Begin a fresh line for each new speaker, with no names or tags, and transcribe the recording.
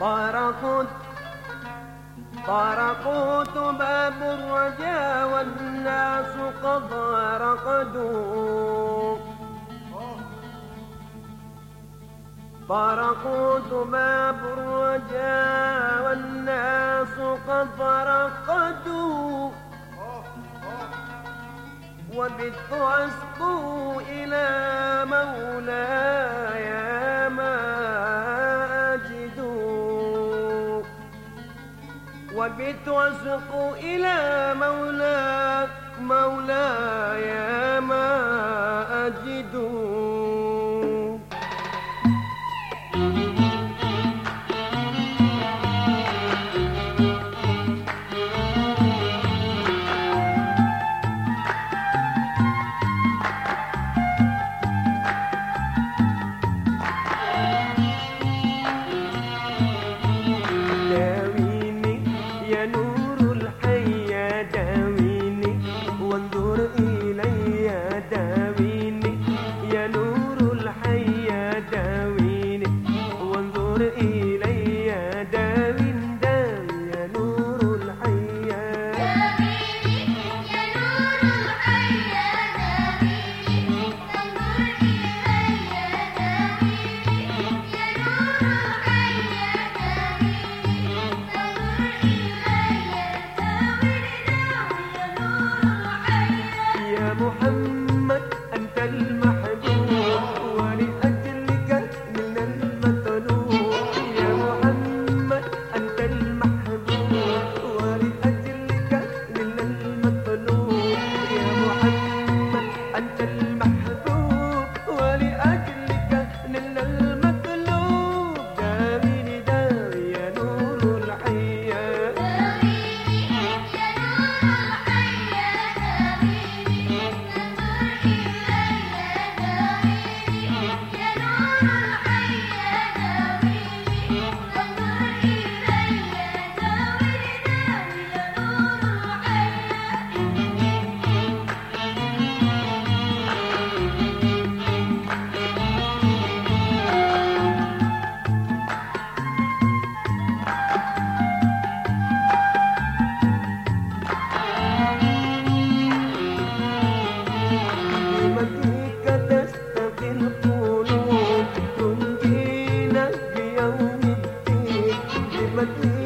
طرقت طرقوت باب الرجا والناس قضى رقدوا. طرقت باب الرجا والناس قضى رقدوا. وبت أسقو إلى مولاي وبت واسق إلى مولاك مولاي ما أجد. but